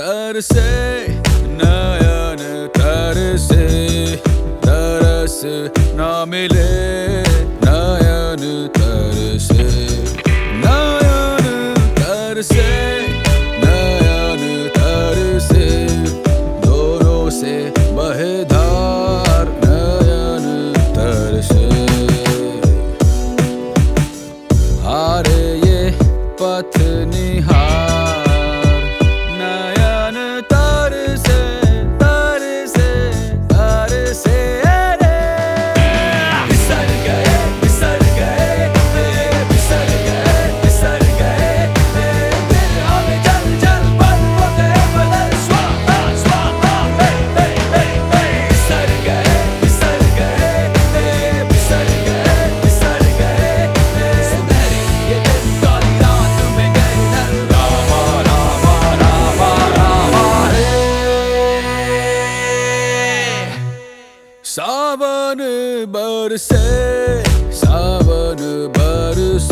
तरसे नयन तरसे तरस ना मिले नयन सावन बरसे सावन बरसे